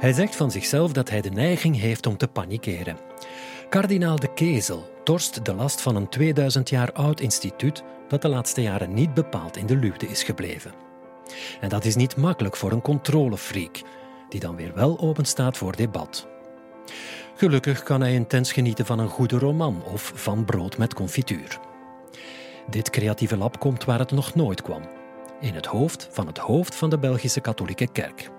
Hij zegt van zichzelf dat hij de neiging heeft om te panikeren. Kardinaal de Kezel torst de last van een 2000 jaar oud instituut dat de laatste jaren niet bepaald in de luwte is gebleven. En dat is niet makkelijk voor een controlefreak, die dan weer wel openstaat voor debat. Gelukkig kan hij intens genieten van een goede roman of van brood met confituur. Dit creatieve lab komt waar het nog nooit kwam. In het hoofd van het hoofd van de Belgische katholieke kerk.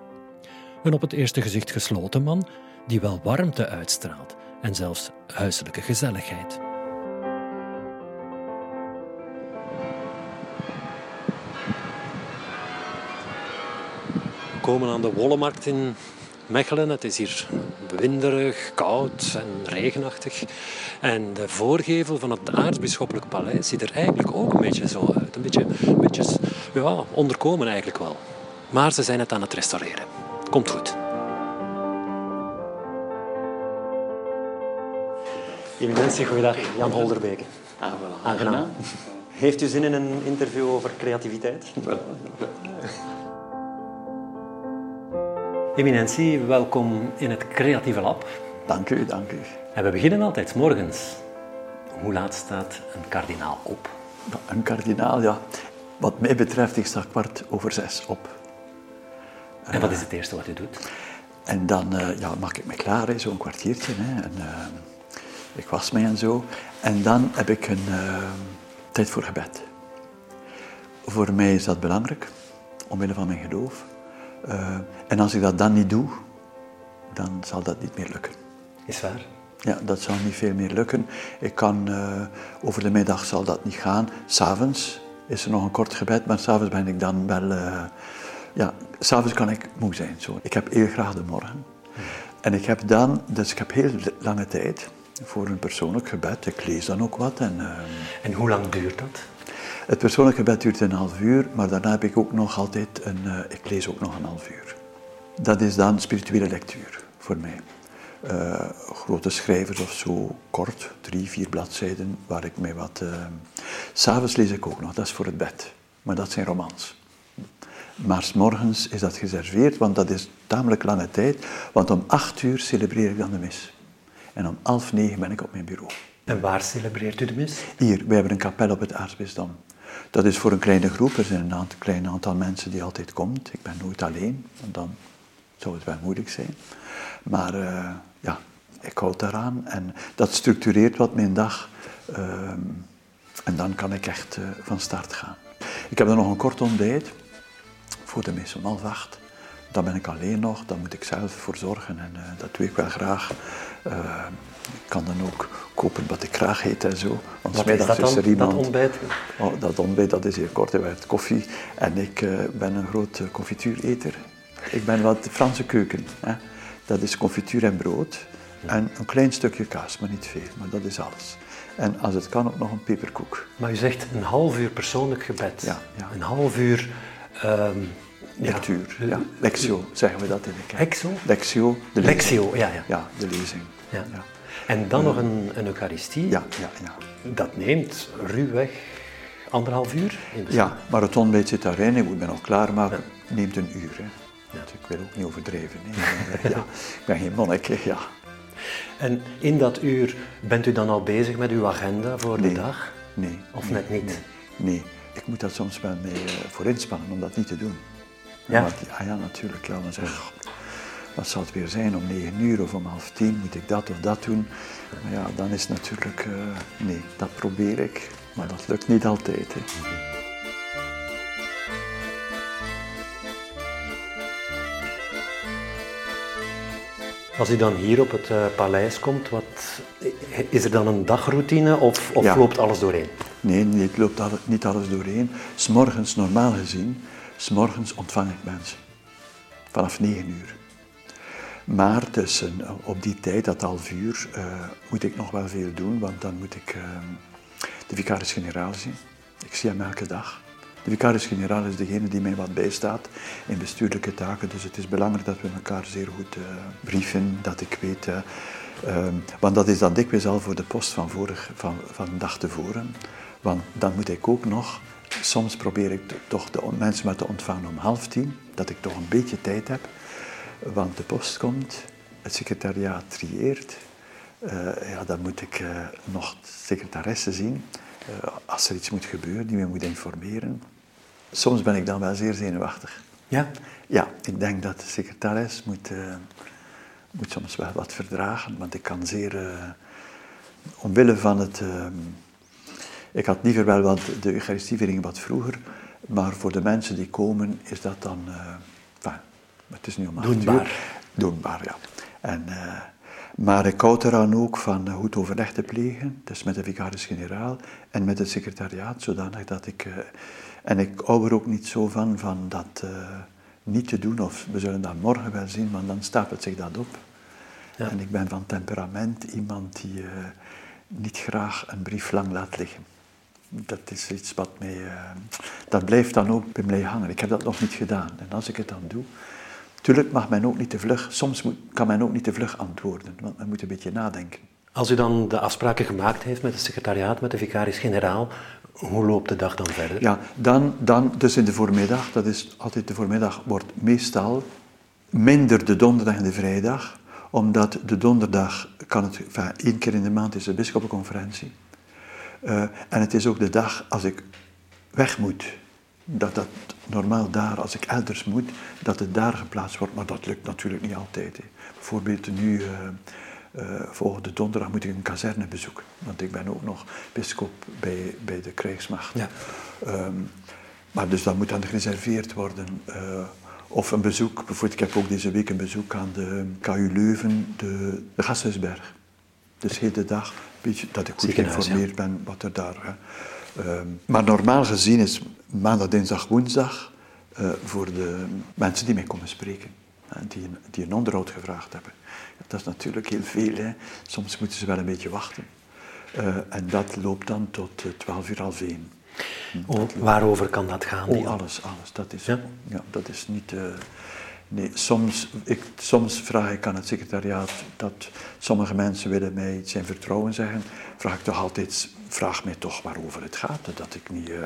Een op het eerste gezicht gesloten man die wel warmte uitstraalt en zelfs huiselijke gezelligheid. We komen aan de Wollemarkt in Mechelen. Het is hier winderig, koud en regenachtig. En de voorgevel van het aartsbisschoppelijk paleis ziet er eigenlijk ook een beetje zo uit. Een beetje, beetje ja, onderkomen eigenlijk wel. Maar ze zijn het aan het restaureren. Komt goed. Eminentie, goeiedag. Jan Holderbeke. Ah, voilà. Aangenaam. Heeft u zin in een interview over creativiteit? Eminentie, welkom in het Creatieve Lab. Dank u, dank u. En we beginnen altijd 's morgens. Hoe laat staat een kardinaal op? Een kardinaal, ja. Wat mij betreft, ik sta kwart over zes op. En wat is het eerste wat u doet? En dan uh, ja, maak ik me klaar, zo'n kwartiertje. Hè, en, uh, ik was mij en zo. En dan heb ik een uh, tijd voor gebed. Voor mij is dat belangrijk, omwille van mijn geloof. en als ik dat dan niet doe, dan zal dat niet meer lukken. Is waar? Ja, dat zal niet veel meer lukken. Ik kan, over de middag zal dat niet gaan. S'avonds is er nog een kort gebed, maar s'avonds ben ik dan wel ja, s'avonds kan ik moe zijn. Zo. Ik heb heel graag de morgen. En ik heb dan, dus ik heb heel lange tijd voor een persoonlijk gebed. Ik lees dan ook wat. En, uh, en hoe lang duurt dat? Het persoonlijk gebed duurt een half uur, maar daarna heb ik ook nog altijd een, uh, ik lees ook nog een half uur. Dat is dan spirituele lectuur voor mij. Uh, grote schrijvers of zo, kort, drie, vier bladzijden, waar ik mij wat... S'avonds lees ik ook nog, dat is voor het bed. Maar dat zijn romans. Maar s morgens is dat geserveerd, want dat is tamelijk lange tijd. Want om acht uur celebreer ik dan de mis. En om half negen ben ik op mijn bureau. En waar celebreert u de mis? Hier, wij hebben een kapel op het aartsbisdom. Dat is voor een kleine groep, er zijn een aantal, klein aantal mensen die altijd komt. Ik ben nooit alleen, want dan zou het wel moeilijk zijn. Maar uh, ja, ik houd daaraan en dat structureert wat mijn dag. Uh, en dan kan ik echt uh, van start gaan. Ik heb dan nog een kort ontbijt voor de mis om half acht. Dan ben ik alleen nog, dan moet ik zelf voor zorgen en uh, dat doe ik wel graag. Uh, ik kan dan ook kopen wat ik graag eet en zo. Want wat is dat dan, is er iemand, dat ontbijt? Oh, dat ontbijt dat is heel kort, er werd koffie. En ik uh, ben een groot confituureter. Ik ben wat Franse keuken. Hè. Dat is confituur en brood. En een klein stukje kaas, maar niet veel. Maar dat is alles. En als het kan ook nog een peperkoek. Maar u zegt een half uur persoonlijk gebed. Ja. ja. Een half uur Um, Lectuur, ja. Lectio zeggen we dat in de kerk. Lexio? Lectio, de lezing. Lectio, ja, ja. Ja, de lezing. Ja. ja. En dan nog een, een Eucharistie. Ja, ja, ja. Dat neemt ruwweg anderhalf uur? In ja, maar het ontbijt zit daarin, ik moet me nog klaarmaken. Ja. Neemt een uur, hè. Ja. Ik wil ook niet overdreven. ja. Ik ben geen monnik, ja. En in dat uur bent u dan al bezig met uw agenda voor nee. de dag? Nee. Of net niet? Nee. nee ik moet daar soms wel mee voor inspannen om dat niet te doen. Ja? Want, ah ja, natuurlijk. Ja, dan zeg ik, wat zal het weer zijn? Om negen uur of om half tien moet ik dat of dat doen. Maar ja, dan is het natuurlijk, uh, nee, dat probeer ik. Maar dat lukt niet altijd. Hè. Als u dan hier op het uh, paleis komt, wat, is er dan een dagroutine of, of Ja. loopt alles doorheen? Nee, het loopt niet alles doorheen. S'morgens, normaal gezien, s'morgens ontvang ik mensen. Vanaf 9 uur. Maar tussen, eh, op die tijd, dat half uur, eh, moet ik nog wel veel doen, want dan moet ik eh, de vicaris-generaal zien. Ik zie hem elke dag. De vicaris-generaal is degene die mij wat bijstaat in bestuurlijke taken, dus het is belangrijk dat we elkaar zeer goed eh, brieven, dat ik weet... eh, ehm, want dat is dan dikwijls al voor de post van, vorig, van, van dag tevoren. Want dan moet ik ook nog, soms probeer ik toch de mensen maar te ontvangen om half tien, dat ik toch een beetje tijd heb. Want de post komt, het secretariaat trieert. Uh, ja, dan moet ik uh, nog secretaresse zien. Uh, als er iets moet gebeuren, die me moet informeren. Soms ben ik dan wel zeer zenuwachtig. Ja? Ja, ik denk dat de secretaris moet, moet soms wel wat verdragen, want ik kan zeer, omwille van het... ik had liever wel wat de Eucharistieviering wat vroeger, maar voor de mensen die komen is dat dan... Enfin, het is nu om Doenbaar. Doenbaar, ja. En, uh, maar ik houd eraan ook van uh, goed overleg te plegen, dus met de vicaris-generaal en met het secretariaat, zodanig dat ik... Uh, en ik hou er ook niet zo van, van dat niet te doen, of we zullen dat morgen wel zien, want dan stapelt zich dat op. Ja. En ik ben van temperament iemand die niet graag een brief lang laat liggen. Dat is iets wat mij... dat blijft dan ook bij mij hangen. Ik heb dat nog niet gedaan. En als ik het dan doe, Tuurlijk mag men ook niet te vlug, soms moet, kan men ook niet te vlug antwoorden, want men moet een beetje nadenken. Als u dan de afspraken gemaakt heeft met het secretariaat, met de vicaris-generaal, hoe loopt de dag dan verder? Ja, dan, dan, dus in de voormiddag, dat is altijd de voormiddag, wordt meestal minder de donderdag en de vrijdag, omdat de donderdag kan het, enfin, één keer in de maand is de bisschoppenconferentie. Uh, en het is ook de dag als ik weg moet dat dat normaal daar, als ik elders moet, dat het daar geplaatst wordt. Maar dat lukt natuurlijk niet altijd. Hè. Bijvoorbeeld nu, uh, uh, volgende donderdag moet ik een kazerne bezoeken. Want ik ben ook nog bischop bij, bij de krijgsmacht. Ja. Um, maar dus dat moet dan gereserveerd worden. Of een bezoek, bijvoorbeeld ik heb ook deze week een bezoek aan de KU Leuven, de, de Gasthuisberg. Dus heel de dag, beetje, dat ik goed geïnformeerd ben wat er daar... Ehm, maar normaal gezien is maandag, dinsdag, woensdag uh, voor de mensen die mij komen spreken. die, een, die een onderhoud gevraagd hebben. Dat is natuurlijk heel veel. Hè. Soms moeten ze wel een beetje wachten. Uh, en dat loopt dan tot uh, 12 uur half één. Oh, waarover kan dat gaan? Oh, alles, alles. Dat is, ja? ja dat is niet... Nee, soms, ik, soms vraag ik aan het secretariaat dat sommige mensen willen mij iets in vertrouwen zeggen. Vraag ik toch altijd, vraag mij toch waarover het gaat. Dat ik niet... Uh,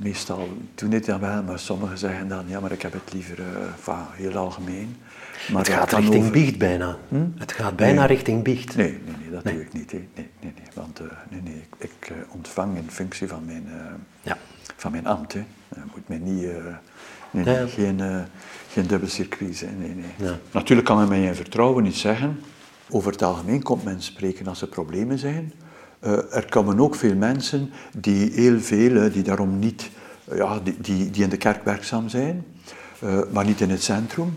meestal doen dit dan wel, maar sommigen zeggen dan, ja, maar ik heb het liever uh, heel algemeen. Maar het gaat richting over... biecht bijna. Hm? Het gaat bijna nee. richting biecht. Nee, nee, nee dat nee. doe ik niet. Nee, nee, nee, want uh, nee, nee, ik, ik ontvang in functie van mijn, ja. van mijn ambt. Hè. moet mij niet, nee, nee, geen, geen dubbel circuit zijn. Nee, nee. Ja. Natuurlijk kan men mij in vertrouwen niet zeggen. Over het algemeen komt men spreken als er problemen zijn. Uh, er komen ook veel mensen die heel veel, die daarom niet, uh, ja, die, die, die, in de kerk werkzaam zijn, uh, maar niet in het centrum.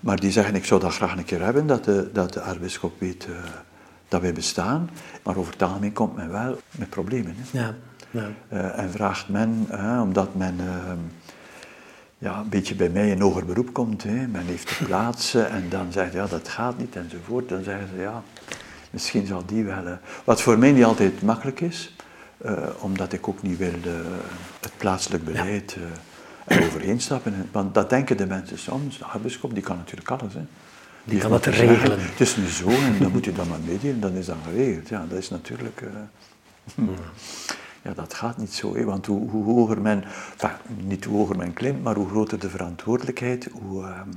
maar die zeggen, ik zou dat graag een keer hebben, dat de, dat de aartsbisschop weet dat wij bestaan. Maar over het algemeen komt men wel met problemen. Hè. Ja, ja. en vraagt men, omdat men ja, een beetje bij mij in hoger beroep komt, hè. men heeft de plaatsen en dan zegt ja, dat gaat niet enzovoort. Dan zeggen ze, ja, Misschien zal die wel. Uh, wat voor mij niet altijd makkelijk is, uh, omdat ik ook niet wil uh, het plaatselijk beleid er overheen stappen. Want dat denken de mensen soms. De aartsbisschop die kan natuurlijk alles. Hè. Die, die kan het regelen. het is nu zo en dan moet je dat maar meedelen, dan is dat geregeld. Ja, dat is natuurlijk. Hmm. Ja, dat gaat niet zo, hè, want hoe, hoe hoger men, niet hoe hoger men klimt, maar hoe groter de verantwoordelijkheid, hoe, ehm,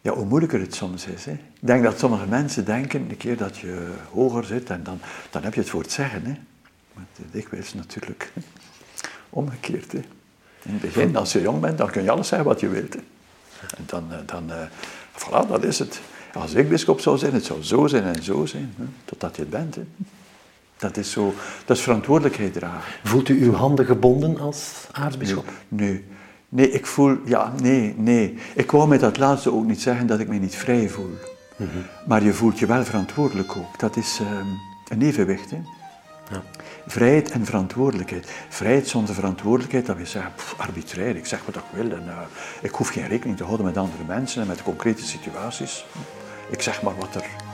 ja, hoe moeilijker het soms is. Hè. Ik denk dat sommige mensen denken, een keer dat je hoger zit, en dan, dan heb je het voor het zeggen. Hè. Maar dikwijls natuurlijk omgekeerd. Hè. In het begin, als je jong bent, dan kun je alles zeggen wat je wilt. Hè. En dan, eh, dan uh, voilà, dat is het. Als ik bischop zou zijn, het zou zo zijn en zo zijn, hè, totdat je het bent. Hè. Dat is zo, dat is verantwoordelijkheid dragen. Voelt u uw handen gebonden als aartsbisschop? Nee, nee. Nee, ik voel, ja, nee, nee. Ik wou met dat laatste ook niet zeggen dat ik me niet vrij voel. Mm -hmm. Maar je voelt je wel verantwoordelijk ook. Dat is um, een evenwicht. Hè? Ja. Vrijheid en verantwoordelijkheid. Vrijheid zonder verantwoordelijkheid, dat wil zeggen, pff, arbitrair, ik zeg wat ik wil. En, uh, ik hoef geen rekening te houden met andere mensen en met concrete situaties. Ik zeg maar wat er.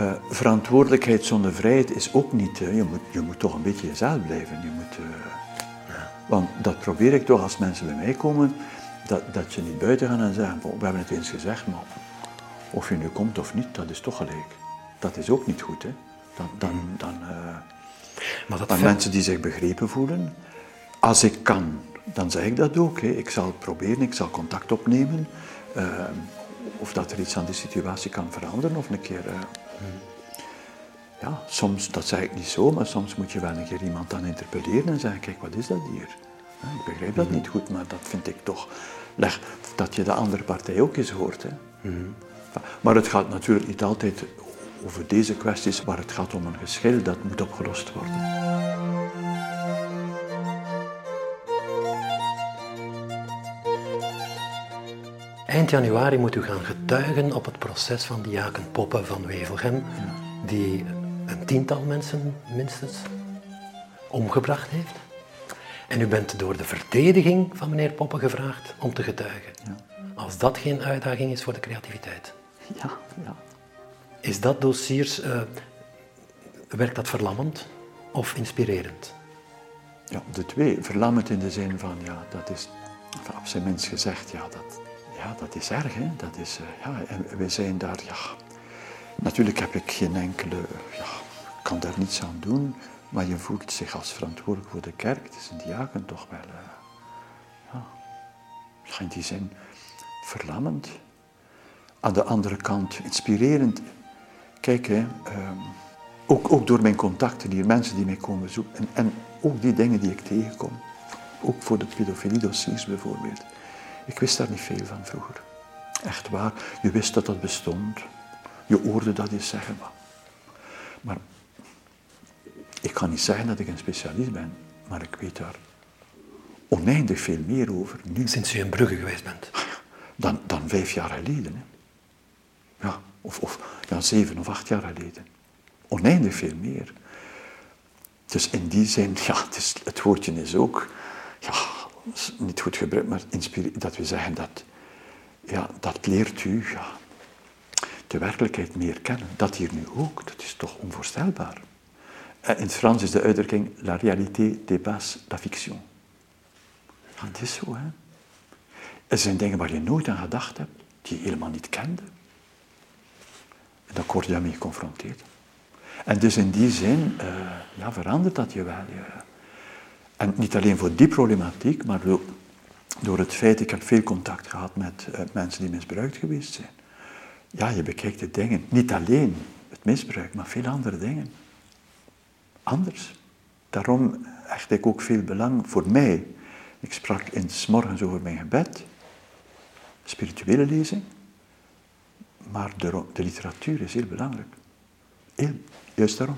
Uh, verantwoordelijkheid zonder vrijheid is ook niet. Uh, je, moet, je moet toch een beetje jezelf blijven. Je moet want dat probeer ik toch als mensen bij mij komen, dat, dat ze niet buiten gaan en zeggen, we hebben het eens gezegd, maar of je nu komt of niet, dat is toch gelijk. Dat is ook niet goed. Hè? Dan, dan, dan, uh, maar dat dan mensen die zich begrepen voelen. Als ik kan, dan zeg ik dat ook. Hè. Ik zal proberen, ik zal contact opnemen. Of dat er iets aan de situatie kan veranderen of een keer... Ja, soms, dat zeg ik niet zo, maar soms moet je wel een keer iemand dan interpelleren en zeggen, kijk, wat is dat hier? ik begrijp dat niet goed, maar dat vind ik toch... Leg, dat je de andere partij ook eens hoort. Hè. Maar het gaat natuurlijk niet altijd over deze kwesties, maar het gaat om een geschil dat moet opgelost worden. Eind januari moet u gaan getuigen op het proces van Diaken Poppen van Wevelgem, die een tiental mensen minstens omgebracht heeft. En u bent door de verdediging van meneer Poppen gevraagd om te getuigen. Ja. Als dat geen uitdaging is voor de creativiteit. Ja, ja. Is dat dossiers, uh, werkt dat verlammend of inspirerend? Ja, de twee. Verlammend in de zin van, ja, dat is, op zijn minst gezegd, ja, dat, ja, dat is erg. Hè? Dat is, uh, ja, en we zijn daar, ja. Natuurlijk heb ik geen enkele, ja, kan daar niets aan doen, maar je voelt zich als verantwoordelijk voor de kerk. Het is een diaken toch wel, uh, ja, in die zin verlammend. Aan de andere kant inspirerend. Kijk, hè, um, ook, ook door mijn contacten hier, mensen die mij komen zoeken en, en ook die dingen die ik tegenkom. Ook voor de pedofilie dossiers bijvoorbeeld. Ik wist daar niet veel van vroeger. Echt waar. Je wist dat dat bestond. Je hoorde dat eens zeggen. Maar, maar ik kan niet zeggen dat ik een specialist ben, maar ik weet daar oneindig veel meer over nu. Sinds u in Brugge geweest bent? Dan, dan vijf jaar geleden. Hè. Ja, of, of ja, zeven of acht jaar geleden. Oneindig veel meer. Dus in die zin, ja, het, is, het woordje is ook, ja, niet goed gebruikt, maar dat we zeggen dat, ja, dat leert u de werkelijkheid meer kennen. Dat hier nu ook, dat is toch onvoorstelbaar. In het Frans is de uitdrukking la réalité dépasse la fiction. Het is zo, hè. Er zijn dingen waar je nooit aan gedacht hebt, die je helemaal niet kende. En daar word je daarmee geconfronteerd. En dus in die zin uh, ja, verandert dat je wel. En niet alleen voor die problematiek, maar door, het feit, ik heb veel contact gehad met uh, mensen die misbruikt geweest zijn. Ja, je bekijkt de dingen, niet alleen het misbruik, maar veel andere dingen. Anders. Daarom hecht ik ook veel belang voor mij. Ik sprak in s morgens over mijn gebed, spirituele lezing, maar de, de literatuur is heel belangrijk. Heel, juist daarom.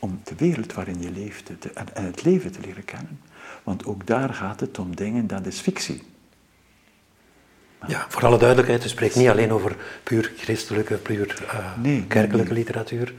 Om de wereld waarin je leeft te, en, het leven te leren kennen. Want ook daar gaat het om dingen, dat is fictie. Ja, voor alle duidelijkheid, we spreken niet alleen over puur christelijke, puur uh, nee, kerkelijke nee. literatuur.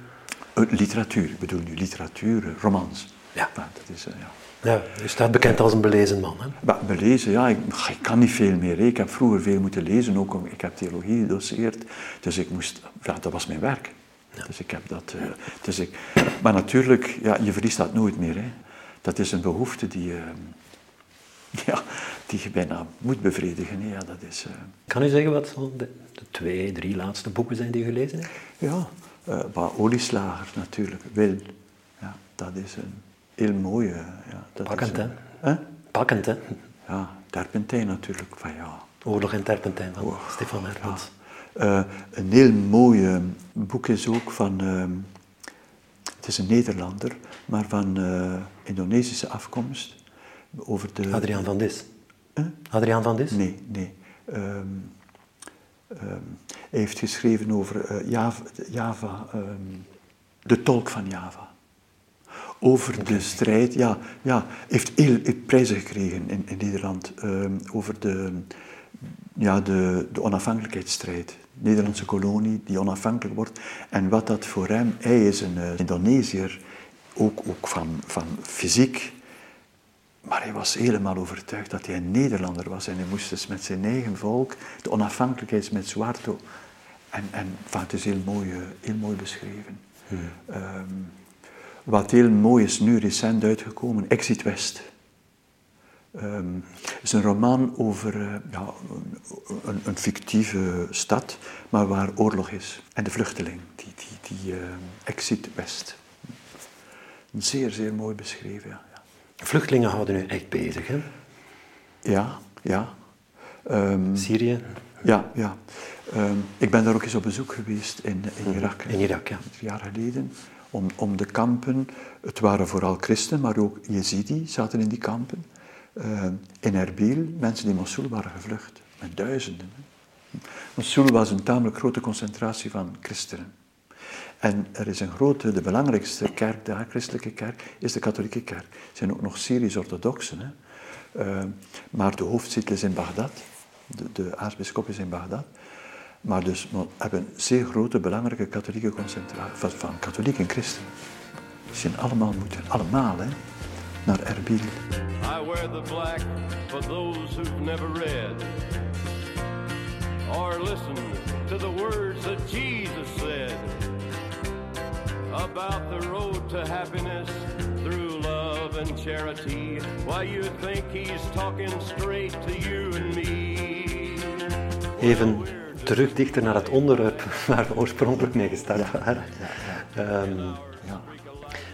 Uh, literatuur, ik bedoel nu literatuur, romans. Ja. dat is, uh, ja. Ja, u staat bekend als een belezen man. Hè? belezen, ja, ik, ik, kan niet veel meer. Ik heb vroeger veel moeten lezen, ook om, ik heb theologie gedoseerd. Dus ik moest, ja, dat was mijn werk. Ja. Dus ik heb dat. Uh, dus ik, maar natuurlijk, ja, je verliest dat nooit meer. Hè. Dat is een behoefte die, uh, ja, die je bijna moet bevredigen. Hè. Ja, dat is, uh... Kan u zeggen wat de, de, twee, drie laatste boeken zijn die u gelezen heeft? Ja, uh, Olieslager natuurlijk, Wil. Ja, dat is een heel mooie. Ja, dat Pakkend, is, hè? Pakkend, hè? Ja, Terpentijn natuurlijk. Van, ja. Oorlog en Terpentijn van oh, Stefan Hermans. Ja. Uh, een heel mooi boek is ook van, uh, het is een Nederlander, maar van uh, Indonesische afkomst. Over de, Adriaan van Dis. Adriaan van Dis? Nee, nee. Um, um, hij heeft geschreven over Java, Java um, de tolk van Java over de strijd. Ja, ja heeft heel, prijzen gekregen in, in Nederland um, over de, ja, de, de onafhankelijkheidsstrijd. Nederlandse kolonie die onafhankelijk wordt. En wat dat voor hem, hij is een uh, Indonesiër, ook, ook van, van fysiek. Maar hij was helemaal overtuigd dat hij een Nederlander was. En hij moest dus met zijn eigen volk, de onafhankelijkheid met Zwarto. En, en van, het is heel mooi, uh, heel mooi beschreven. Hmm. Um, wat heel mooi is, nu recent uitgekomen, Exit West. Um, het is een roman over uh, ja, een, een, fictieve stad, maar waar oorlog is. En de vluchteling, die, die, die uh, Exit West. Zeer, zeer mooi beschreven, ja. Vluchtelingen houden u echt bezig, hè? Ja, ja. Ehm, Syrië? Ja, ja. Ehm, ik ben daar ook eens op bezoek geweest in, in Mhm. Irak. In Irak, ja. Drie jaar geleden. Om, om de kampen. Het waren vooral christen, maar ook Jezidi zaten in die kampen. Ehm, in Erbil, mensen die Mosul waren gevlucht. Met duizenden. Mosul was een tamelijk grote concentratie van christenen. En er is een grote, de belangrijkste kerk daar, christelijke kerk, is de katholieke kerk. Er zijn ook nog Syrisch-orthodoxen. hè. Eh, maar de hoofdzetel is in Bagdad. De, de aartsbisschop is in Bagdad. Maar dus we hebben een zeer grote, belangrijke katholieke concentratie van, van katholieken en christenen. Die zijn allemaal moeten, allemaal, hè, naar Erbil. I wear the black for those who've never read or listened to the words that Jesus said about the road to happiness through love and charity. Why you think he's talking straight to you and me? Even terug dichter naar het onderwerp waar we oorspronkelijk mee gestart waren. Ehm, Ja.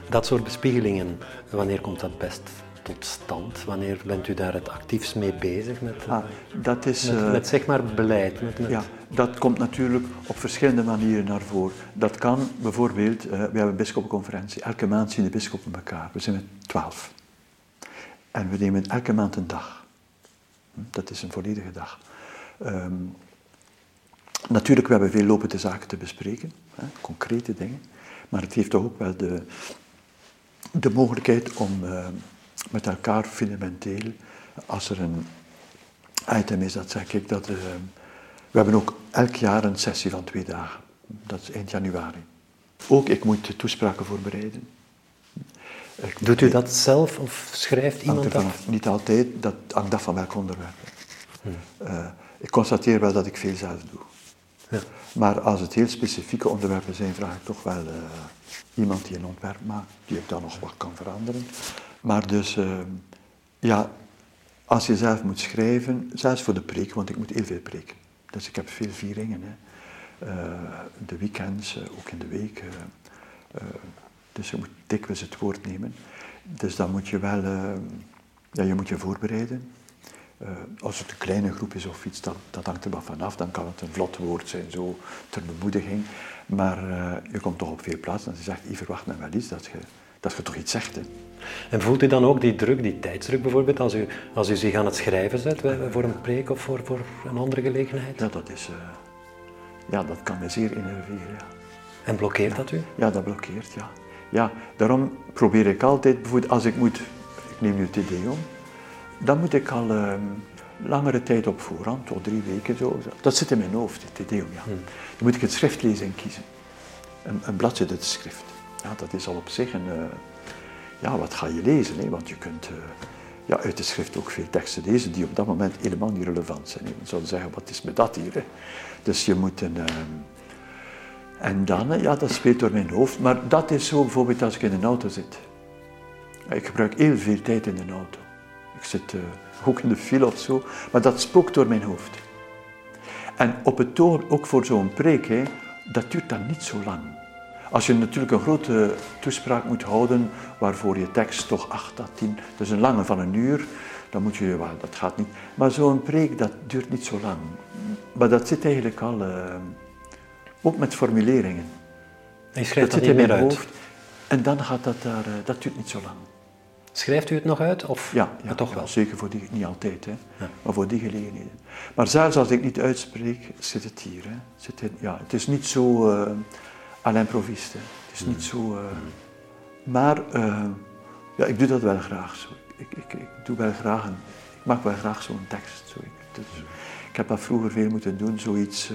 dat soort bespiegelingen, wanneer komt dat best tot stand? Wanneer bent u daar het actiefst mee bezig met, Ah, dat is... met, eh, met zeg maar beleid? Met, met, Ja, dat komt natuurlijk op verschillende manieren naar voren. Dat kan bijvoorbeeld, eh, we hebben een bisschoppenconferentie, elke maand zien de bisschoppen elkaar. We zijn met twaalf. En we nemen elke maand een dag. Dat is een volledige dag. Ehm, natuurlijk, we hebben veel lopende zaken te bespreken, hè, concrete dingen. Maar het heeft toch ook wel de, de mogelijkheid om eh, met elkaar fundamenteel, als er een item is, dat zeg ik, dat eh, we hebben ook elk jaar een sessie van twee dagen. Dat is eind januari. Ook ik moet toespraken voorbereiden. Ik Doet u dat zelf of schrijft iemand dat? Niet altijd, dat hangt af van welk onderwerp. Eh, ik constateer wel dat ik veel zelf doe. Ja. Maar als het heel specifieke onderwerpen zijn, vraag ik toch wel eh, iemand die een ontwerp maakt, die ik dan nog wat kan veranderen. Maar dus, eh, ja, als je zelf moet schrijven, zelfs voor de preek, want ik moet heel veel preken. Dus ik heb veel vieringen. Hè. Eh, de weekends, ook in de week. dus je moet dikwijls het woord nemen. Dus dan moet je wel, ja, je moet je voorbereiden. Eh, als het een kleine groep is of iets, dat, dat hangt er wat vanaf. Dan kan het een vlot woord zijn, zo ter bemoediging. Maar eh, je komt toch op veel plaatsen en je zegt, ik verwacht men wel iets dat je, dat je toch iets zegt. Hè. En voelt u dan ook die druk, die tijdsdruk bijvoorbeeld, als u, als u zich aan het schrijven zet voor een preek of voor, voor een andere gelegenheid? Ja, dat is, eh, ja, dat kan me zeer innerveren, ja. En blokkeert dat u? Ja, dat blokkeert, ja. Ja, daarom probeer ik altijd, bijvoorbeeld als ik moet, ik neem nu het Ideon, dan moet ik al ehm, langere tijd op voorhand, tot drie weken zo. Dat zit in mijn hoofd, het Ideon, ja. Dan moet ik het schriftlezing kiezen. Een, een bladzijde het schrift. Ja, dat is al op zich een, eh, ja, wat ga je lezen, hè? want je kunt eh, ja, uit de schrift ook veel teksten lezen die op dat moment helemaal niet relevant zijn. hè. Men zou zeggen, wat is met dat hier? Hè? Dus je moet een... ehm, en dan, ja, dat speelt door mijn hoofd. Maar dat is zo bijvoorbeeld als ik in een auto zit. Ik gebruik heel veel tijd in een auto. Ik zit eh, ook in de file of zo, maar dat spookt door mijn hoofd. En op het toon, ook voor zo'n preek, hè, dat duurt dan niet zo lang. Als je natuurlijk een grote toespraak moet houden, waarvoor je tekst toch 8 à 10, dus een lange van een uur, dan moet je, wel, dat gaat niet. Maar zo'n preek, dat duurt niet zo lang. Maar dat zit eigenlijk al, eh, ook met formuleringen. En schrijft dat zit niet in meer mijn uit? hoofd. En dan gaat dat daar, eh, dat duurt niet zo lang. Schrijft u het nog uit? Of Ja, toch wel? zeker voor die, niet altijd, hè, Ja. maar voor die gelegenheden. Maar zelfs als ik niet uitspreek, zit het hier. Hè. Zit in, ja, het is niet zo eh à l'improviste. Het is niet zo... eh, maar eh, ja, ik doe dat wel graag zo. Ik, ik, ik doe wel graag een, ik maak wel graag zo'n tekst. Zo. Ik, dus, ik heb dat vroeger veel moeten doen, zoiets...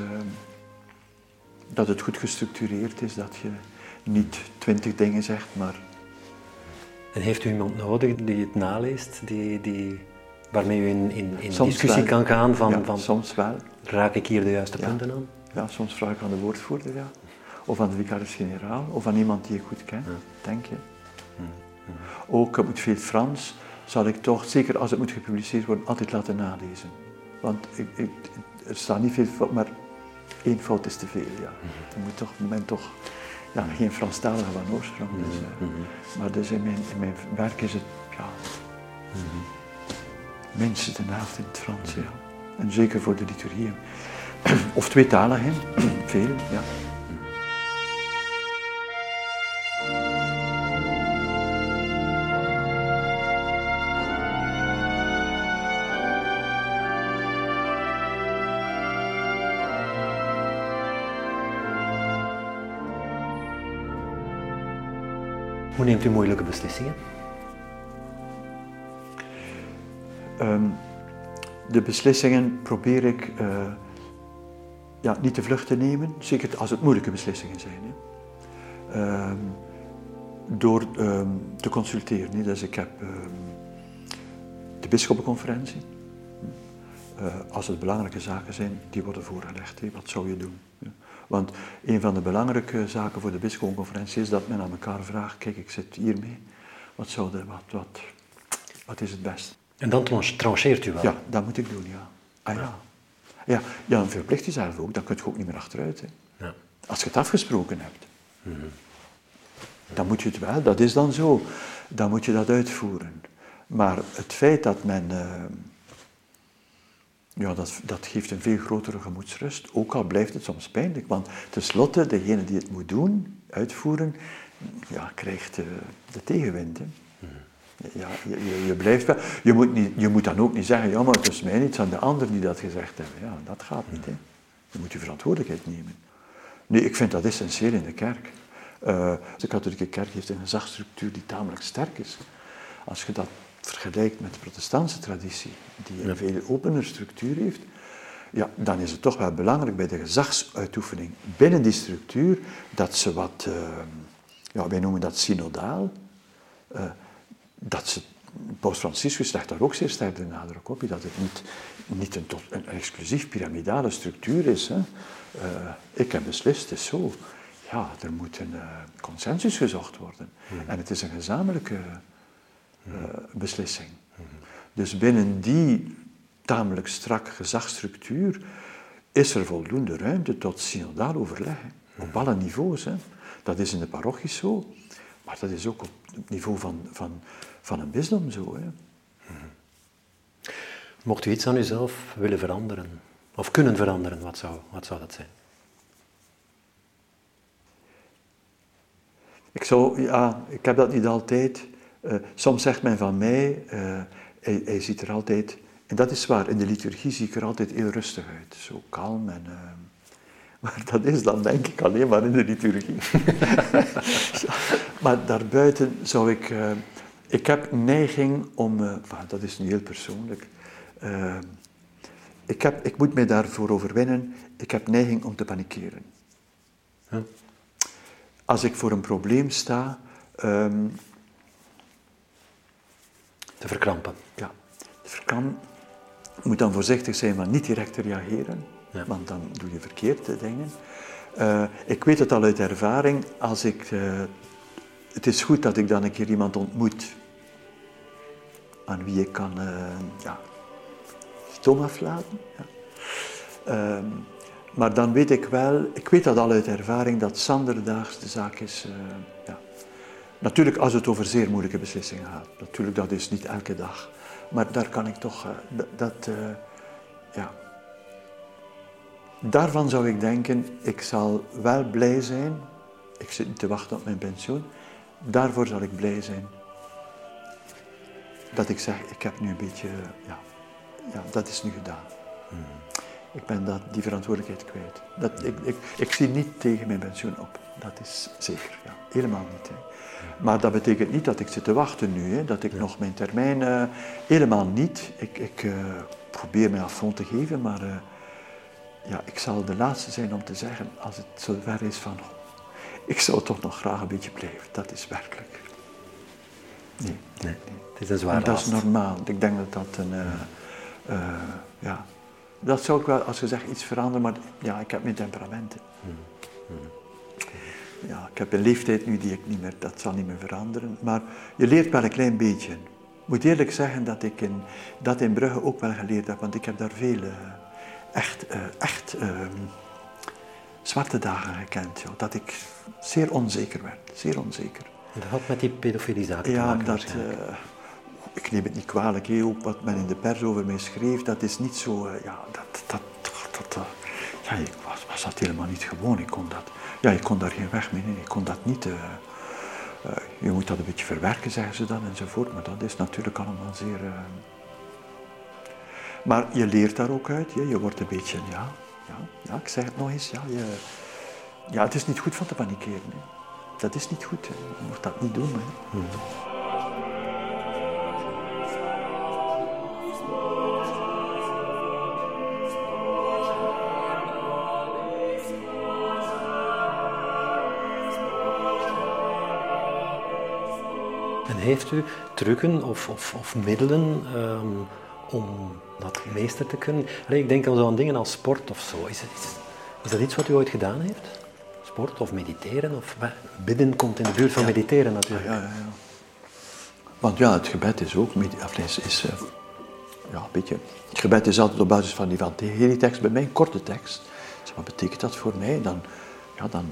dat het goed gestructureerd is, dat je niet twintig dingen zegt, maar En heeft u iemand nodig die het naleest, die, die, waarmee u in, in, in discussie wel. kan gaan van, ja, van soms wel. raak ik hier de juiste Ja. punten aan? Ja, soms vraag ik aan de woordvoerder, ja. Of aan de vicaris-generaal, of aan iemand die ik goed ken, denk je. Ook het moet veel Frans, zal ik toch, zeker als het moet gepubliceerd worden, altijd laten nalezen. Want ik, ik, er staat niet veel maar één fout is te veel, ja. Je moet toch, ben toch ja, geen Franstalige van oorsprong. Dus, eh, Maar dus in mijn, in mijn werk is het, ja, Minstens de helft in het Frans, ja. En zeker voor de liturgie. Of tweetalig. Veel, ja. Hoe neemt u moeilijke beslissingen? Ehm, de beslissingen probeer ik eh, ja, niet te vlucht te nemen, zeker als het moeilijke beslissingen zijn. Hè. Ehm, door ehm, te consulteren. Hè. Dus ik heb de bisschoppenconferentie. Uh, als het belangrijke zaken zijn, die worden voorgelegd. Hè. Wat zou je doen? Want een van de belangrijke zaken voor de bisschoppenconferentie is dat men aan elkaar vraagt, kijk, ik zit hiermee, wat, zou de, wat, wat, wat is het best? En dan trancheert u wel? Ja, dat moet ik doen, ja. Ah ja. Ja, ja dan verplicht jezelf ook, dan kun je ook niet meer achteruit. Hè. Ja. Als je het afgesproken hebt, mm -hmm. dan moet je het wel, dat is dan zo, dan moet je dat uitvoeren. Maar het feit dat men... Uh, ja, dat, dat geeft een veel grotere gemoedsrust, ook al blijft het soms pijnlijk. Want tenslotte, degene die het moet doen, uitvoeren, ja, krijgt de, de tegenwind. Hè. Ja, je, je, blijft wel. Je moet, niet, je moet dan ook niet zeggen, ja, maar het is mij niet, het zijn de anderen die dat gezegd hebben. Ja, dat gaat niet. Hè. Je moet je verantwoordelijkheid nemen. Nee, ik vind dat essentieel in de kerk. Uh, de katholieke kerk heeft een gezagsstructuur die tamelijk sterk is. Als je dat vergelijkt met de protestantse traditie, die een veel opener structuur heeft, ja, dan is het toch wel belangrijk bij de gezagsuitoefening binnen die structuur dat ze wat, uh, ja, wij noemen dat synodaal, uh, dat ze, Paus Franciscus legt daar ook zeer sterk de nadruk op, dat het niet, niet een, tot, een exclusief piramidale structuur is. Hè. Uh, ik heb beslist, het is zo. Ja, er moet een consensus gezocht worden. En het is een gezamenlijke uh, beslissing. Dus binnen die tamelijk strak gezagsstructuur is er voldoende ruimte tot synodaal overleg. Op alle niveaus. Hè. Dat is in de parochie zo, maar dat is ook op het niveau van, van, van een bisdom zo. Hè. Mocht u iets aan uzelf willen veranderen, of kunnen veranderen, wat zou, wat zou dat zijn? Ik zou, ja, ik heb dat niet altijd. Uh, soms zegt men van mij, uh, hij, hij, ziet er altijd, en dat is waar, in de liturgie zie ik er altijd heel rustig uit. Zo kalm en... Uh, maar dat is dan denk ik alleen maar in de liturgie. maar daarbuiten zou ik... ik heb neiging om... dat is nu heel persoonlijk. ik, heb, ik moet mij daarvoor overwinnen. Ik heb neiging om te panikeren. Als ik voor een probleem sta... Um, te verkrampen. Ja. Je moet dan voorzichtig zijn, maar niet direct te reageren, ja. want dan doe je verkeerde dingen. Uh, ik weet het al uit ervaring, als ik, uh, het is goed dat ik dan een keer iemand ontmoet aan wie ik kan uh, ja, stoom aflaten. Ja. Ehm, maar dan weet ik wel, ik weet dat al uit ervaring, dat zanderdaags de zaak is Natuurlijk als het over zeer moeilijke beslissingen gaat. Natuurlijk, dat is niet elke dag. Maar daar kan ik toch, uh, dat, uh, ja. Daarvan zou ik denken, ik zal wel blij zijn. Ik zit niet te wachten op mijn pensioen. Daarvoor zal ik blij zijn. Dat ik zeg, ik heb nu een beetje, ja, ja dat is nu gedaan. Hmm. Ik ben dat, die verantwoordelijkheid kwijt. Dat, ik, ik, ik zie niet tegen mijn pensioen op. Dat is zeker, ja. Helemaal niet. Hè. Maar dat betekent niet dat ik zit te wachten nu, hè, dat ik nog mijn termijn... Uh, helemaal niet. Ik, ik uh, probeer mij afgrond te geven, maar uh, ja, ik zal de laatste zijn om te zeggen, als het zover is van... Ik zou toch nog graag een beetje blijven. Dat is werkelijk... Nee, nee, nee. Het is een zware Dat is normaal. Ik denk dat dat een... ja, dat zou ik wel, als je zegt, iets veranderen, maar ja, ik heb mijn temperamenten. Hmm. Hmm ja, ik heb een leeftijd nu die ik niet meer, dat zal niet meer veranderen. Maar je leert wel een klein beetje. Ik moet eerlijk zeggen dat ik in, dat in Brugge ook wel geleerd heb, want ik heb daar veel uh, echt, uh, echt uh, zwarte dagen gekend. Joh, dat ik zeer onzeker werd, zeer onzeker. Dat had met die pedofilisatie ja, te maken dat, ik neem het niet kwalijk, he, wat men in de pers over mij schreef, dat is niet zo, uh, ja, dat, dat, dat, uh, ja, ik was, was, dat helemaal niet gewoon. Ik kon dat, ja, ik kon daar geen weg mee in, ik kon dat niet, uh, je moet dat een beetje verwerken, zeggen ze dan, enzovoort, maar dat is natuurlijk allemaal zeer... maar je leert daar ook uit, je, je wordt een beetje, ja, ja, ja, ik zeg het nog eens, ja, je, ja, het is niet goed van te panikeren. Dat is niet goed, je moet dat niet doen. Hmm. Heeft u trucken of, of, of middelen um, om dat meester te kunnen? Allee, ik denk aan zo'n dingen als sport of zo. Is, het, is dat iets wat u ooit gedaan heeft? Sport of mediteren? Of, bidden komt in de buurt van mediteren natuurlijk. Ja, ja, ja. Want ja, het gebed is ook... Is, is, uh, ja, een beetje, het gebed is altijd op basis van die van tekst. Bij mij een korte tekst. Wat betekent dat voor mij? Dan, ja, dan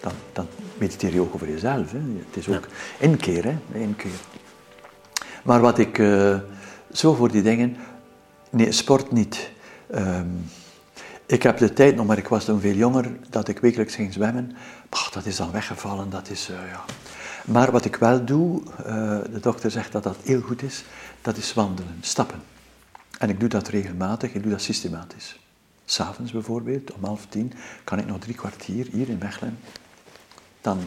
dan, dan, mediteer je ook over jezelf. Hè. Het is ook ja. inkeer, hè. Inkeer. Maar wat ik, uh, zo voor die dingen, nee, sport niet. Um, ik heb de tijd nog, maar ik was toen veel jonger, dat ik wekelijks ging zwemmen. Dat is dan weggevallen, dat is, uh, ja. Maar wat ik wel doe, uh, de dokter zegt dat dat heel goed is, dat is wandelen, stappen. En ik doe dat regelmatig, ik doe dat systematisch. S'avonds bijvoorbeeld, om half tien, kan ik nog drie kwartier hier in Mechelen. Dan,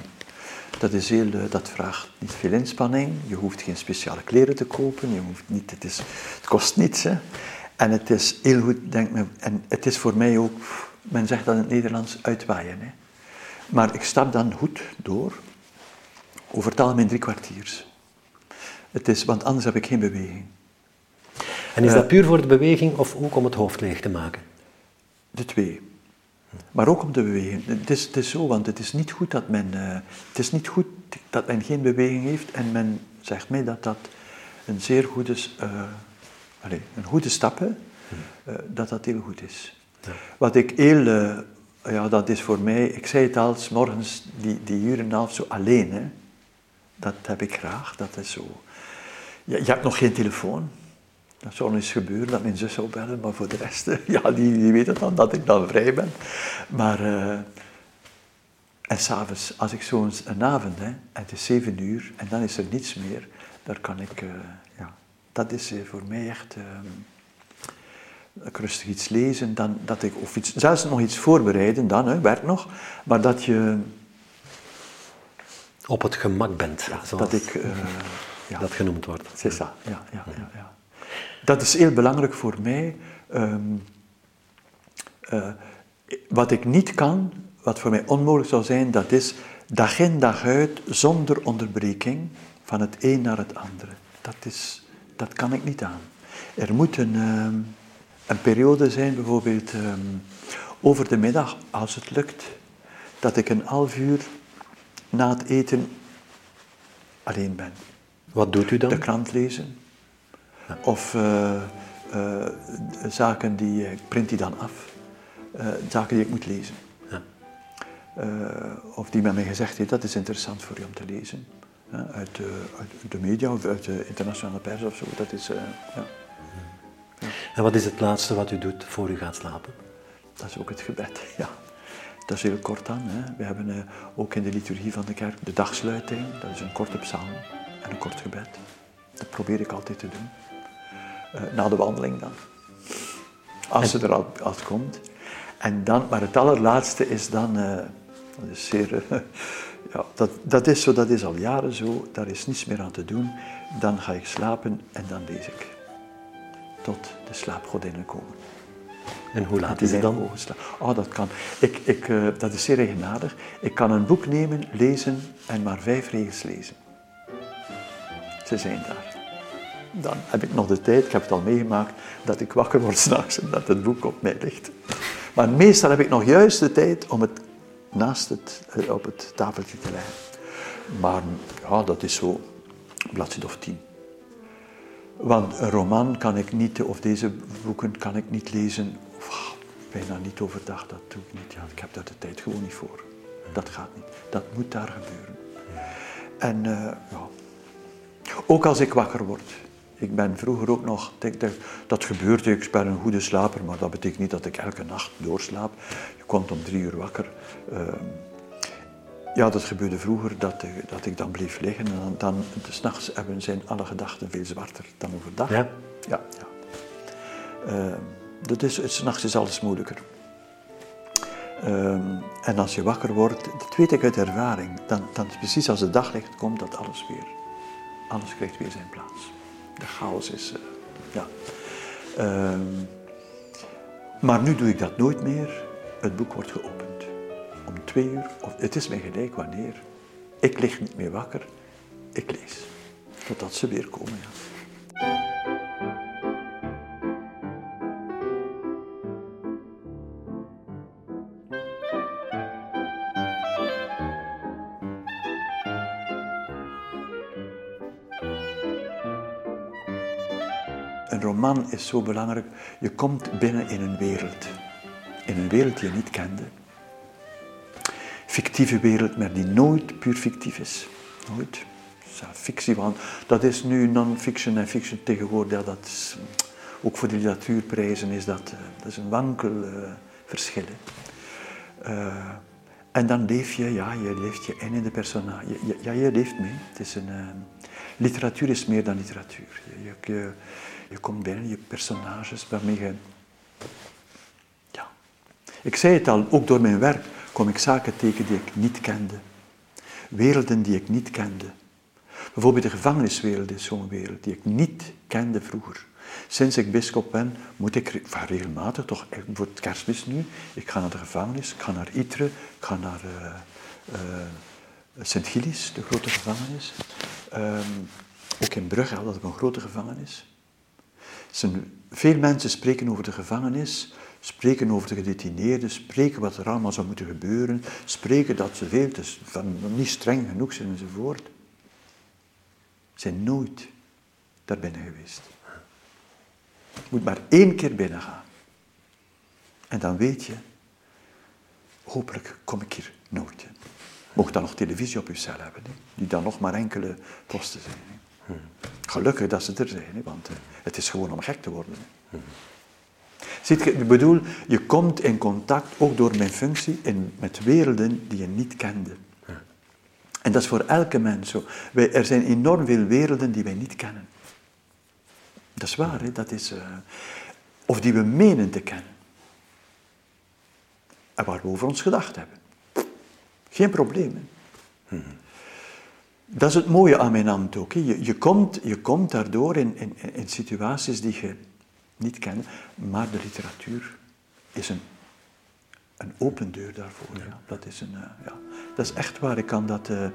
dat, is heel, eh, dat vraagt niet veel inspanning. Je hoeft geen speciale kleren te kopen. Je hoeft niet, het, is, het kost niets. Hè. En het is heel goed, denk en het is voor mij ook, men zegt dat in het Nederlands, uitwaaien. Hè. Maar ik stap dan goed door, over het algemeen drie kwartiers. Het is, want anders heb ik geen beweging. En is dat eh, puur voor de beweging of ook om het hoofd leeg te maken? De twee. Maar ook om te bewegen. Het is, het is zo, want het is niet goed dat men, uh, het is niet goed dat men geen beweging heeft en men zegt mij dat dat een zeer goede, uh, allez, een goede stap is, uh, dat dat heel goed is. Ja. Wat ik heel, ja, dat is voor mij, ik zei het al, s morgens die, die uur en een half zo alleen, hè, dat heb ik graag, dat is zo. Je hebt nog geen telefoon, dat zou eens gebeuren dat mijn zus zou bellen, maar voor de rest, ja, die, die weten dan dat ik dan vrij ben. Maar, uh, en s'avonds, als ik zo'n een avond, hè, en het is zeven uur, en dan is er niets meer, daar kan ik, uh, ja, dat is uh, voor mij echt, ik rustig iets lezen, dan, dat ik, of iets, zelfs nog iets voorbereiden, dan, hè, werkt nog, maar dat je... Op het gemak bent, ja, dat ik... ja, dat genoemd wordt. C'est ça, ja, ja, ja. ja dat is heel belangrijk voor mij. Um, uh, wat ik niet kan, wat voor mij onmogelijk zou zijn, dat is dag in dag uit zonder onderbreking van het een naar het andere. Dat, is, dat kan ik niet aan. Er moet een, um, een periode zijn, bijvoorbeeld um, over de middag, als het lukt, dat ik een half uur na het eten alleen ben. Wat doet u dan? De krant lezen. Of uh, uh, zaken die, ik print die dan af, zaken die ik moet lezen. Ja. of die men mij gezegd heeft, dat is interessant voor je om te lezen. uit, uit, de media of uit de internationale pers of zo. Dat is, ja. Ja. En wat is het laatste wat u doet voor u gaat slapen? Dat is ook het gebed, ja. Dat is heel kort dan. Hè. We hebben ook in de liturgie van de kerk de dagsluiting. Dat is een korte psalm en een kort gebed. Dat probeer ik altijd te doen. Uh, na de wandeling dan. Als ze er al als komt. En dan, maar het allerlaatste is dan, uh, dat is zeer, uh, ja, dat, dat is zo, dat is al jaren zo, daar is niets meer aan te doen. Dan ga ik slapen en dan lees ik. Tot de slaapgodinnen komen. En hoe laat is het dan? Oh, dat kan. Ik, ik, uh, dat is zeer eigenaardig. Ik kan een boek nemen, lezen en maar vijf regels lezen. Ze zijn daar dan heb ik nog de tijd, ik heb het al meegemaakt, dat ik wakker word s'nachts en dat het boek op mij ligt. Maar meestal heb ik nog juist de tijd om het naast het, eh, op het tafeltje te leggen. Maar ja, dat is zo, bladzijde of tien. Want een roman kan ik niet, of deze boeken kan ik niet lezen, of, bijna niet overdag, dat doe ik niet. Ja, ik heb daar de tijd gewoon niet voor. Dat gaat niet. Dat moet daar gebeuren. En uh, ja, ook als ik wakker word, Ik ben vroeger ook nog, dat, gebeurt, ik ben een goede slaper, maar dat betekent niet dat ik elke nacht doorslaap. Je komt om drie uur wakker. Ehm, ja, dat gebeurde vroeger, dat, dat ik dan bleef liggen en dan, dan s'nachts zijn alle gedachten veel zwarter dan overdag. Ja? Ja. ja. Uh, dat is, s'nachts is alles moeilijker. Ehm, en als je wakker wordt, dat weet ik uit ervaring, dan, dan precies als het daglicht komt, dat alles weer, alles krijgt weer zijn plaats. De chaos is, uh, ja. Ehm, maar nu doe ik dat nooit meer. Het boek wordt geopend. Om twee uur, of het is mij gelijk wanneer. Ik lig niet meer wakker, ik lees. Totdat ze weer komen, ja. Man is zo belangrijk. Je komt binnen in een wereld. In een wereld die je niet kende. Fictieve wereld, maar die nooit puur fictief is. Nooit. fictie, want dat is nu non-fiction en fiction tegenwoordig. dat is, ook voor de literatuurprijzen is dat, eh, dat is een wankel verschil. Uh, en dan leef je, ja, je leeft je in in de personage. Ja, je leeft mee. Het is een, literatuur is meer dan literatuur. Je, je, je komt binnen, je personages waarmee je... Ja. Ik zei het al, ook door mijn werk kom ik zaken tegen die ik niet kende. Werelden die ik niet kende. Bijvoorbeeld de gevangeniswereld is zo'n wereld die ik niet kende vroeger. Sinds ik bischop ben, moet ik regelmatig, toch voor het kerstmis nu, ik ga naar de gevangenis, ik ga naar Ytre, ik ga naar uh, uh, Sint-Gilles, de grote gevangenis. Um, ook in Brugge dat ik een grote gevangenis veel mensen spreken over de gevangenis, spreken over de gedetineerden, spreken wat er allemaal zou moeten gebeuren, spreken dat ze veel te, van, niet streng genoeg zijn enzovoort. Zijn nooit daar binnen geweest. Je moet maar één keer binnen gaan. En dan weet je, hopelijk kom ik hier nooit. Mocht dan nog televisie op je cel hebben, die dan nog maar enkele posten zijn. Gelukkig dat ze er zijn, want eh, het is gewoon om gek te worden. Ziet je, ik bedoel, je komt in contact, ook door mijn functie, in, met werelden die je niet kende. En dat is voor elke mens zo. Wij, er zijn enorm veel werelden die wij niet kennen. Dat is waar, hè? dat is... Uh, of die we menen te kennen. En waar we over ons gedacht hebben. Geen probleem. Hè? Dat is het mooie aan mijn ambt ook. Je, je, komt, je komt daardoor in, in, in situaties die je niet kent, maar de literatuur is een, een open deur daarvoor. Dat, is een, uh, ja. dat is echt waar, ik kan dat... Uh,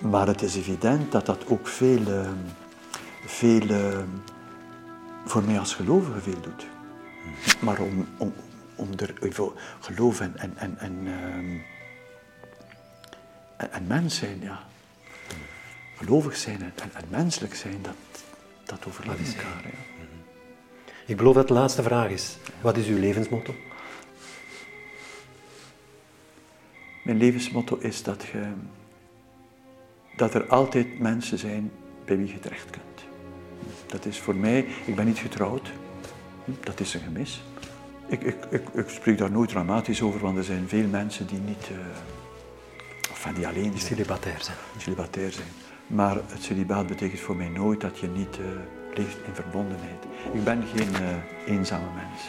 maar het is evident dat dat ook veel, uh, veel voor mij als gelovige veel doet. Maar om, om, om er geloof en, en, en, en, en mens zijn, ja gelovig zijn en, en, menselijk zijn, dat, dat overlaat elkaar. Ja. Ik beloof dat de laatste vraag is. Wat is uw levensmotto? Mijn levensmotto is dat, je, dat er altijd mensen zijn bij wie je terecht kunt. Dat is voor mij, ik ben niet getrouwd, dat is een gemis. Ik, ik, ik, ik spreek daar nooit dramatisch over, want er zijn veel mensen die niet, uh, enfin, die alleen zijn. Celibatair zijn. Celibatair zijn. Maar het celibaat betekent voor mij nooit dat je niet uh, leeft in verbondenheid. Ik ben geen uh, eenzame mens.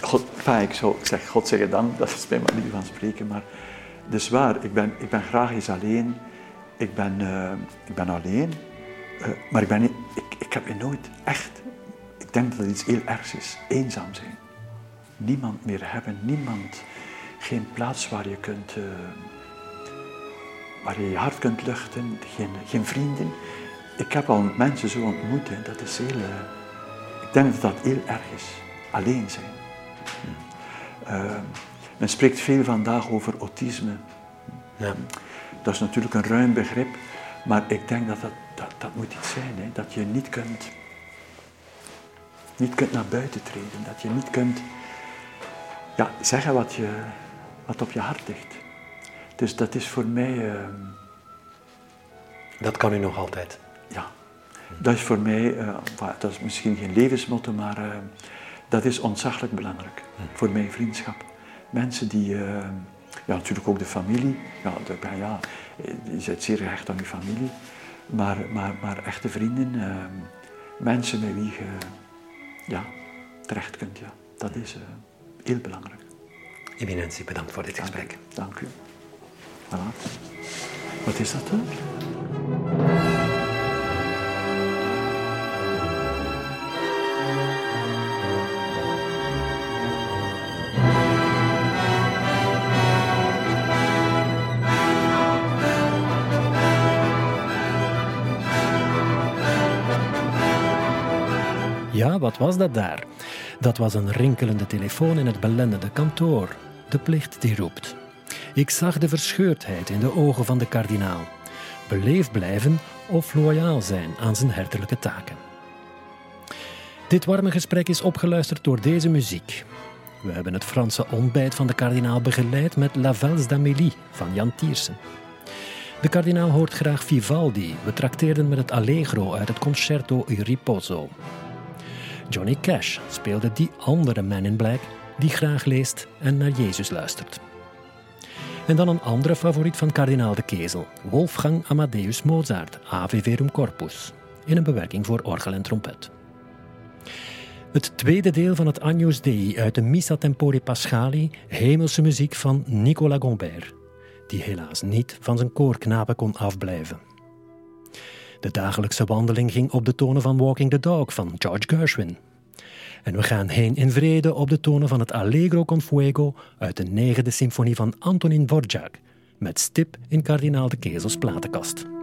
God, ik zou ik zeg God zeggen dank, dat is mijn manier van spreken, maar het is waar, ik ben, ik ben graag eens alleen. Ik ben, uh, ik ben alleen, maar ik, ben, ik, ik heb je nooit echt, ik denk dat het iets heel ergs is, eenzaam zijn. Niemand meer hebben, niemand, geen plaats waar je kunt waar je je hart kunt luchten, geen, geen vrienden. Ik heb al mensen zo ontmoet, en dat is heel, uh, ik denk dat dat heel erg is, alleen zijn. Uh, men spreekt veel vandaag over autisme. Ja. Dat is natuurlijk een ruim begrip, maar ik denk dat dat, dat, dat moet iets zijn, hè? dat je niet kunt, niet kunt naar buiten treden, dat je niet kunt ja, zeggen wat, je, wat op je hart ligt. Dus dat is voor mij. Uh... Dat kan u nog altijd. Ja. Dat is voor mij, uh, dat is misschien geen levensmotto, maar uh, dat is ontzaglijk belangrijk. Voor mij vriendschap. Mensen die, uh, ja natuurlijk ook de familie, ja, de, ja je zit zeer gehecht aan je familie, maar, maar, maar echte vrienden, mensen met wie je ja, terecht kunt. Ja. Dat is heel belangrijk. Eminentie, bedankt voor dit gesprek. Dank u. Wat is dat? Ja, wat was dat daar? Dat was een rinkelende telefoon in het belendende kantoor. De plicht die roept. Ik zag de verscheurdheid in de ogen van de kardinaal. Beleefd blijven of loyaal zijn aan zijn herderlijke taken. Dit warme gesprek is opgeluisterd door deze muziek. We hebben het Franse ontbijt van de kardinaal begeleid met La Valse d'Amélie van Jan Tiersen. De kardinaal hoort graag Vivaldi. We trakteerden met het Allegro uit het Concerto in Riposo. Johnny Cash speelde die andere man in black die graag leest en naar Jezus luistert. En dan een andere favoriet van kardinaal de Kezel, Wolfgang Amadeus Mozart, Ave Verum Corpus, in een bewerking voor orgel en trompet. Het tweede deel van het Agnus Dei uit de Missa Tempore Paschali, hemelse muziek van Nicolas Gombert, die helaas niet van zijn koorknapen kon afblijven. De dagelijkse wandeling ging op de tonen van Walking the Dog van George Gershwin. En we gaan heen in vrede op de tonen van het Allegro con Fuego uit de negende symfonie van Antonin Dvorak, met stip in kardinaal de Kezels platenkast.